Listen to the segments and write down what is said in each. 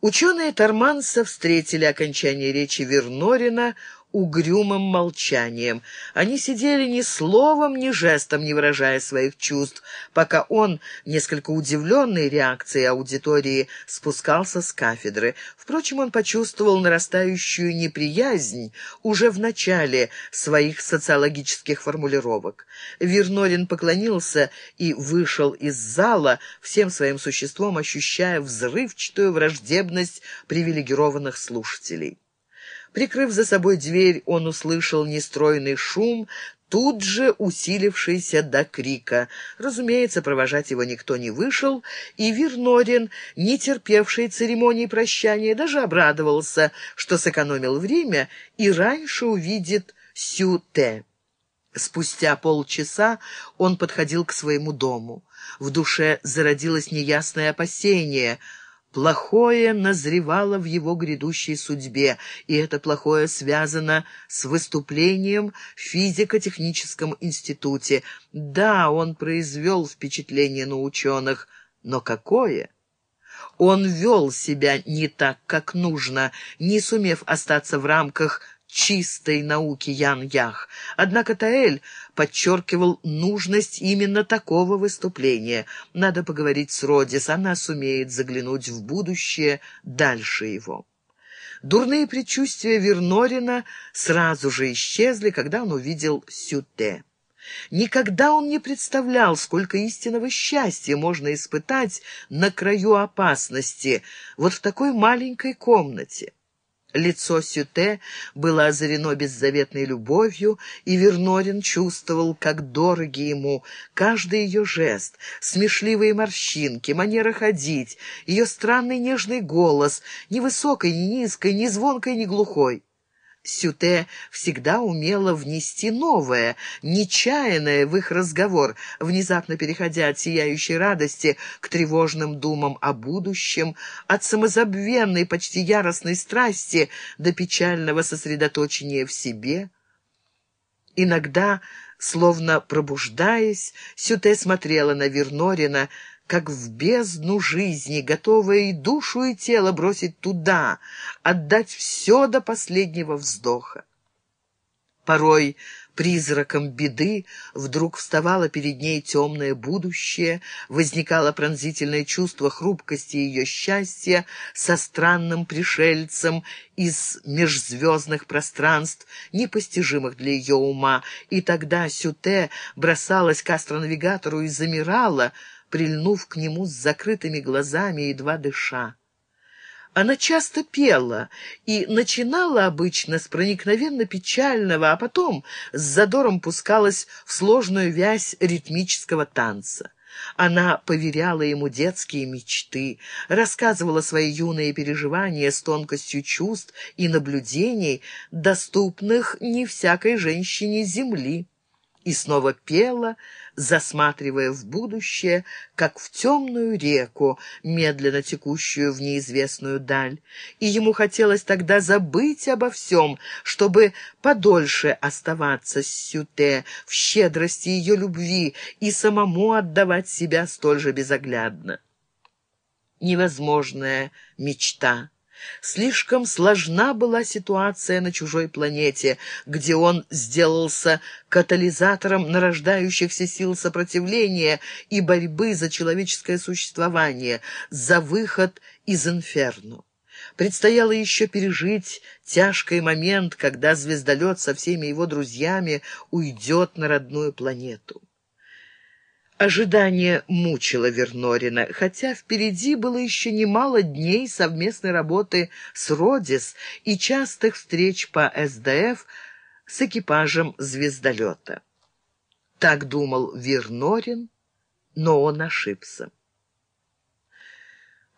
Ученые Торманса встретили окончание речи Вернорина угрюмым молчанием. Они сидели ни словом, ни жестом, не выражая своих чувств, пока он, несколько удивленный реакцией аудитории, спускался с кафедры. Впрочем, он почувствовал нарастающую неприязнь уже в начале своих социологических формулировок. Вернорин поклонился и вышел из зала, всем своим существом ощущая взрывчатую враждебность привилегированных слушателей. Прикрыв за собой дверь, он услышал нестройный шум, тут же усилившийся до крика. Разумеется, провожать его никто не вышел, и Вирнорин, не терпевший церемонии прощания, даже обрадовался, что сэкономил время и раньше увидит Сю-Те. Спустя полчаса он подходил к своему дому. В душе зародилось неясное опасение — Плохое назревало в его грядущей судьбе, и это плохое связано с выступлением в физико-техническом институте. Да, он произвел впечатление на ученых, но какое? Он вел себя не так, как нужно, не сумев остаться в рамках чистой науки Ян-Ях. Однако Таэль подчеркивал нужность именно такого выступления. Надо поговорить с Родис, она сумеет заглянуть в будущее дальше его. Дурные предчувствия Вернорина сразу же исчезли, когда он увидел Сюте. Никогда он не представлял, сколько истинного счастья можно испытать на краю опасности, вот в такой маленькой комнате. Лицо Сюте было озарено беззаветной любовью, и Вернорин чувствовал, как дороги ему каждый ее жест, смешливые морщинки, манера ходить, ее странный нежный голос, ни высокой, ни низкой, ни звонкой, ни глухой. Сюте всегда умела внести новое, нечаянное в их разговор, внезапно переходя от сияющей радости к тревожным думам о будущем, от самозабвенной, почти яростной страсти до печального сосредоточения в себе. Иногда, словно пробуждаясь, Сюте смотрела на Вернорина, как в бездну жизни, готовая и душу, и тело бросить туда, отдать все до последнего вздоха. Порой призраком беды вдруг вставало перед ней темное будущее, возникало пронзительное чувство хрупкости ее счастья со странным пришельцем из межзвездных пространств, непостижимых для ее ума, и тогда Сюте бросалась к астронавигатору и замирала, прильнув к нему с закрытыми глазами, едва дыша. Она часто пела и начинала обычно с проникновенно печального, а потом с задором пускалась в сложную вязь ритмического танца. Она поверяла ему детские мечты, рассказывала свои юные переживания с тонкостью чувств и наблюдений, доступных не всякой женщине земли и снова пела, засматривая в будущее, как в темную реку, медленно текущую в неизвестную даль. И ему хотелось тогда забыть обо всем, чтобы подольше оставаться с Сюте, в щедрости ее любви и самому отдавать себя столь же безоглядно. Невозможная мечта. Слишком сложна была ситуация на чужой планете, где он сделался катализатором нарождающихся сил сопротивления и борьбы за человеческое существование, за выход из инферно. Предстояло еще пережить тяжкий момент, когда звездолет со всеми его друзьями уйдет на родную планету. Ожидание мучило Вернорина, хотя впереди было еще немало дней совместной работы с Родис и частых встреч по СДФ с экипажем звездолета. Так думал Вернорин, но он ошибся.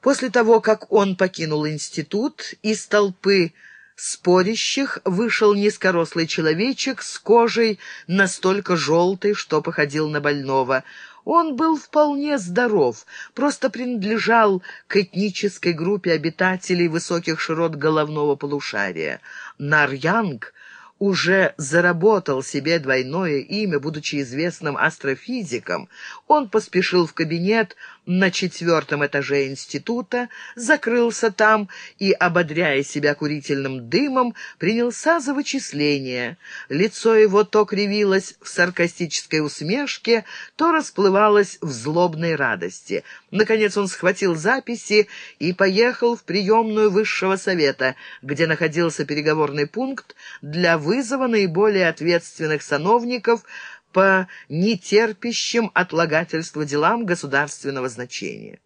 После того, как он покинул институт, из толпы спорящих вышел низкорослый человечек с кожей настолько желтой, что походил на больного – он был вполне здоров, просто принадлежал к этнической группе обитателей высоких широт головного полушария. Нарьянг уже заработал себе двойное имя, будучи известным астрофизиком. Он поспешил в кабинет, на четвертом этаже института, закрылся там и, ободряя себя курительным дымом, принялся за вычисления. Лицо его то кривилось в саркастической усмешке, то расплывалось в злобной радости. Наконец он схватил записи и поехал в приемную высшего совета, где находился переговорный пункт для вызова наиболее ответственных сановников по нетерпящим отлагательства делам государственного значения.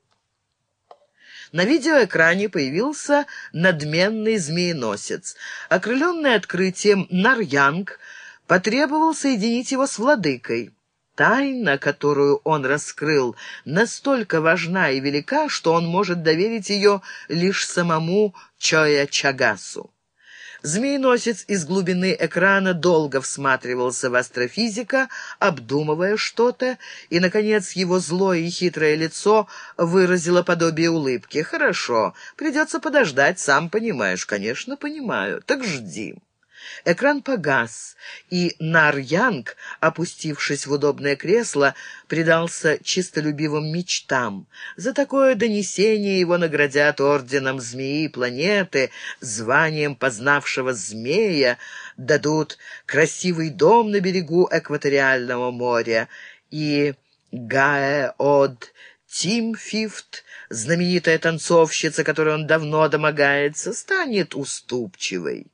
На видеоэкране появился надменный змееносец. Окрыленный открытием Нарьянг потребовал соединить его с владыкой. Тайна, которую он раскрыл, настолько важна и велика, что он может доверить ее лишь самому Чоя Чагасу. Змееносец из глубины экрана долго всматривался в астрофизика, обдумывая что-то, и, наконец, его злое и хитрое лицо выразило подобие улыбки. «Хорошо, придется подождать, сам понимаешь». «Конечно, понимаю. Так жди». Экран погас, и Нар-Янг, опустившись в удобное кресло, предался чистолюбивым мечтам. За такое донесение его наградят орденом змеи планеты, званием познавшего змея, дадут красивый дом на берегу экваториального моря и Гаэ-Од Тимфифт, знаменитая танцовщица, которой он давно домогается, станет уступчивой.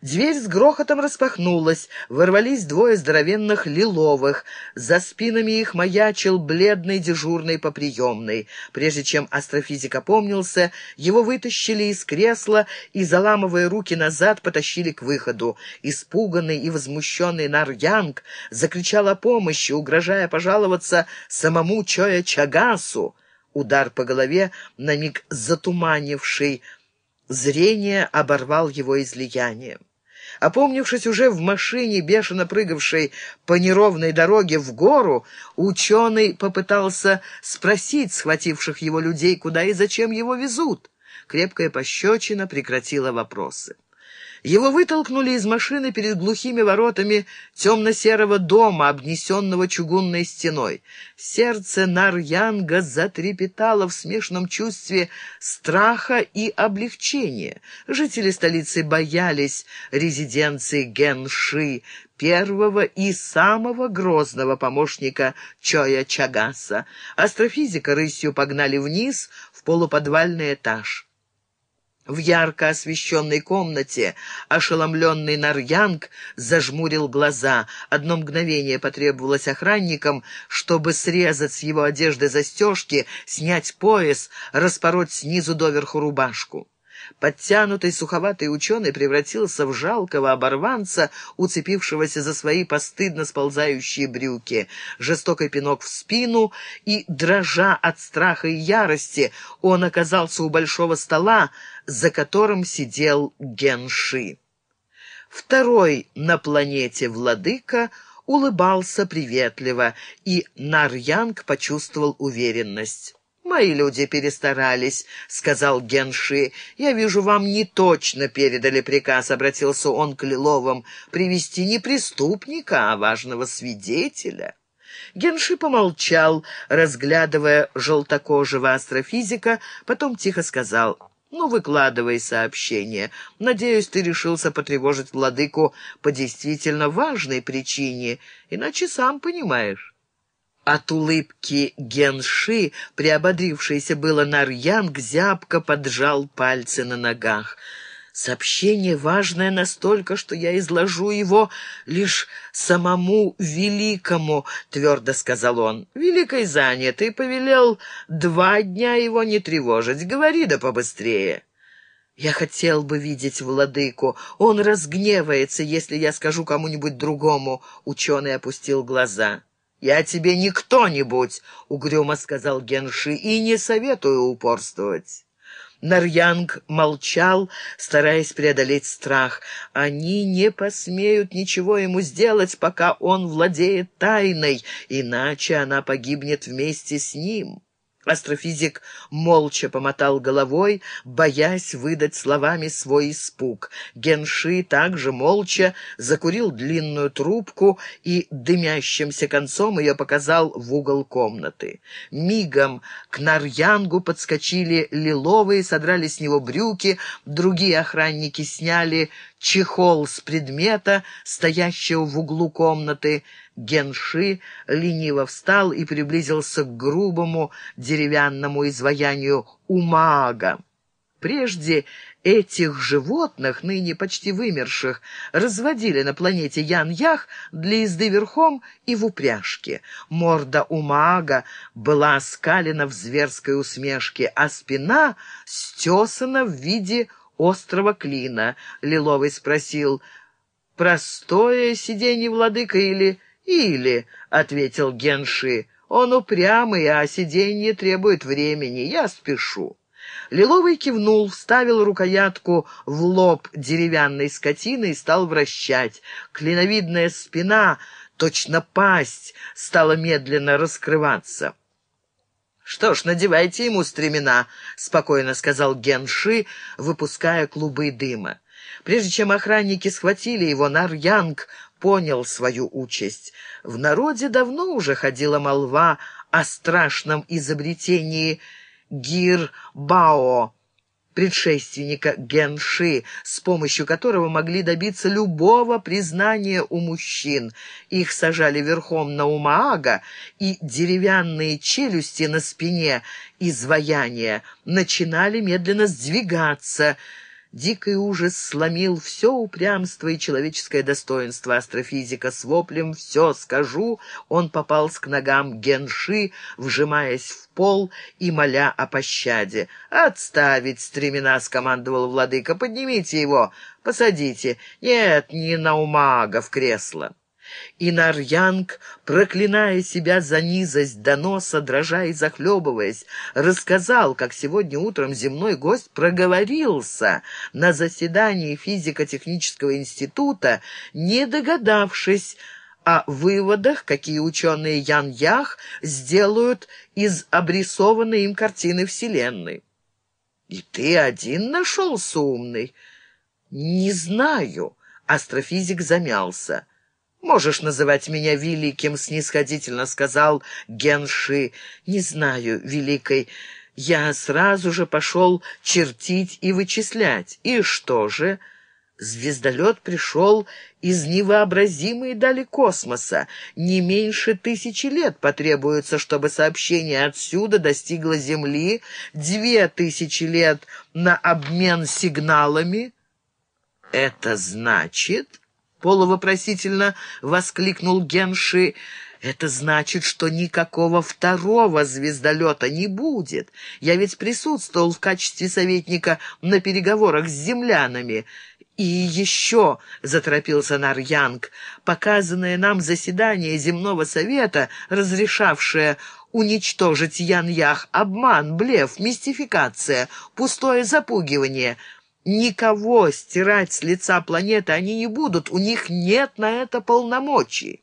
Дверь с грохотом распахнулась, ворвались двое здоровенных лиловых. За спинами их маячил бледный дежурный по приемной. Прежде чем астрофизик опомнился, его вытащили из кресла и, заламывая руки назад, потащили к выходу. Испуганный и возмущенный Нарьянг закричал о помощи, угрожая пожаловаться самому Чоя Чагасу. Удар по голове, на миг затуманивший зрение, оборвал его излияние. Опомнившись уже в машине, бешено прыгавшей по неровной дороге в гору, ученый попытался спросить схвативших его людей, куда и зачем его везут. Крепкая пощечина прекратила вопросы. Его вытолкнули из машины перед глухими воротами темно-серого дома, обнесенного чугунной стеной. Сердце Нарьянга затрепетало в смешном чувстве страха и облегчения. Жители столицы боялись резиденции Генши, первого и самого грозного помощника Чоя Чагаса. Астрофизика рысью погнали вниз в полуподвальный этаж. В ярко освещенной комнате ошеломленный Нарьянг зажмурил глаза. Одно мгновение потребовалось охранникам, чтобы срезать с его одежды застежки, снять пояс, распороть снизу доверху рубашку. Подтянутый суховатый ученый превратился в жалкого оборванца, уцепившегося за свои постыдно сползающие брюки. Жестокий пинок в спину, и, дрожа от страха и ярости, он оказался у большого стола, за которым сидел Генши. Второй на планете владыка улыбался приветливо, и Нарьянг почувствовал уверенность. «Мои люди перестарались», — сказал Генши. «Я вижу, вам не точно передали приказ», — обратился он к Лиловым, «привести не преступника, а важного свидетеля». Генши помолчал, разглядывая желтокожего астрофизика, потом тихо сказал «Ну, выкладывай сообщение. Надеюсь, ты решился потревожить владыку по действительно важной причине, иначе сам понимаешь». От улыбки Генши, приободрившийся было Нарьянг, зябко поджал пальцы на ногах. Сообщение важное настолько, что я изложу его лишь самому великому, — твердо сказал он. Великой занят и повелел два дня его не тревожить. Говори да побыстрее. Я хотел бы видеть владыку. Он разгневается, если я скажу кому-нибудь другому. Ученый опустил глаза. «Я тебе не кто-нибудь», — угрюмо сказал Генши, — «и не советую упорствовать». Нарьянг молчал, стараясь преодолеть страх. Они не посмеют ничего ему сделать, пока он владеет тайной, иначе она погибнет вместе с ним. Астрофизик молча помотал головой, боясь выдать словами свой испуг. Генши также молча закурил длинную трубку и дымящимся концом ее показал в угол комнаты. Мигом к Нарьянгу подскочили лиловые, содрали с него брюки, другие охранники сняли чехол с предмета, стоящего в углу комнаты. Генши лениво встал и приблизился к грубому деревянному изваянию умага. Прежде этих животных, ныне почти вымерших, разводили на планете Ян-Ях для езды верхом и в упряжке. Морда умага была скалена в зверской усмешке, а спина стесана в виде острого клина. Лиловый спросил, «Простое сиденье, владыка, или...» «Или», — ответил Генши, — «он упрямый, а сиденье требует времени. Я спешу». Лиловый кивнул, вставил рукоятку в лоб деревянной скотины и стал вращать. Клиновидная спина, точно пасть, стала медленно раскрываться. «Что ж, надевайте ему стремена», — спокойно сказал Генши, выпуская клубы дыма. Прежде чем охранники схватили его, Нар-Янг понял свою участь. В народе давно уже ходила молва о страшном изобретении Гир-Бао, предшественника Генши, с помощью которого могли добиться любого признания у мужчин. Их сажали верхом на Умаага, и деревянные челюсти на спине изваяния начинали медленно сдвигаться — Дикий ужас сломил все упрямство и человеческое достоинство астрофизика. С воплем «все скажу» он пополз к ногам Генши, вжимаясь в пол и моля о пощаде. «Отставить стремена!» — скомандовал владыка. «Поднимите его, посадите. Нет, не на умага в кресло». И Нарьянг, проклиная себя за низость доноса, дрожа и захлебываясь, рассказал, как сегодня утром земной гость проговорился на заседании физико-технического института, не догадавшись о выводах, какие ученые Ян Ях сделают из обрисованной им картины Вселенной. «И ты один нашелся умный?» «Не знаю», — астрофизик замялся. «Можешь называть меня великим», — снисходительно сказал Генши. «Не знаю, великой. Я сразу же пошел чертить и вычислять. И что же?» Звездолет пришел из невообразимой дали космоса. Не меньше тысячи лет потребуется, чтобы сообщение отсюда достигло Земли, две тысячи лет на обмен сигналами. Это значит... — полувопросительно воскликнул Генши. «Это значит, что никакого второго звездолета не будет. Я ведь присутствовал в качестве советника на переговорах с землянами». «И еще», — заторопился Нарьянг, — «показанное нам заседание земного совета, разрешавшее уничтожить Ян-Ях, обман, блеф, мистификация, пустое запугивание». Никого стирать с лица планеты они не будут, у них нет на это полномочий.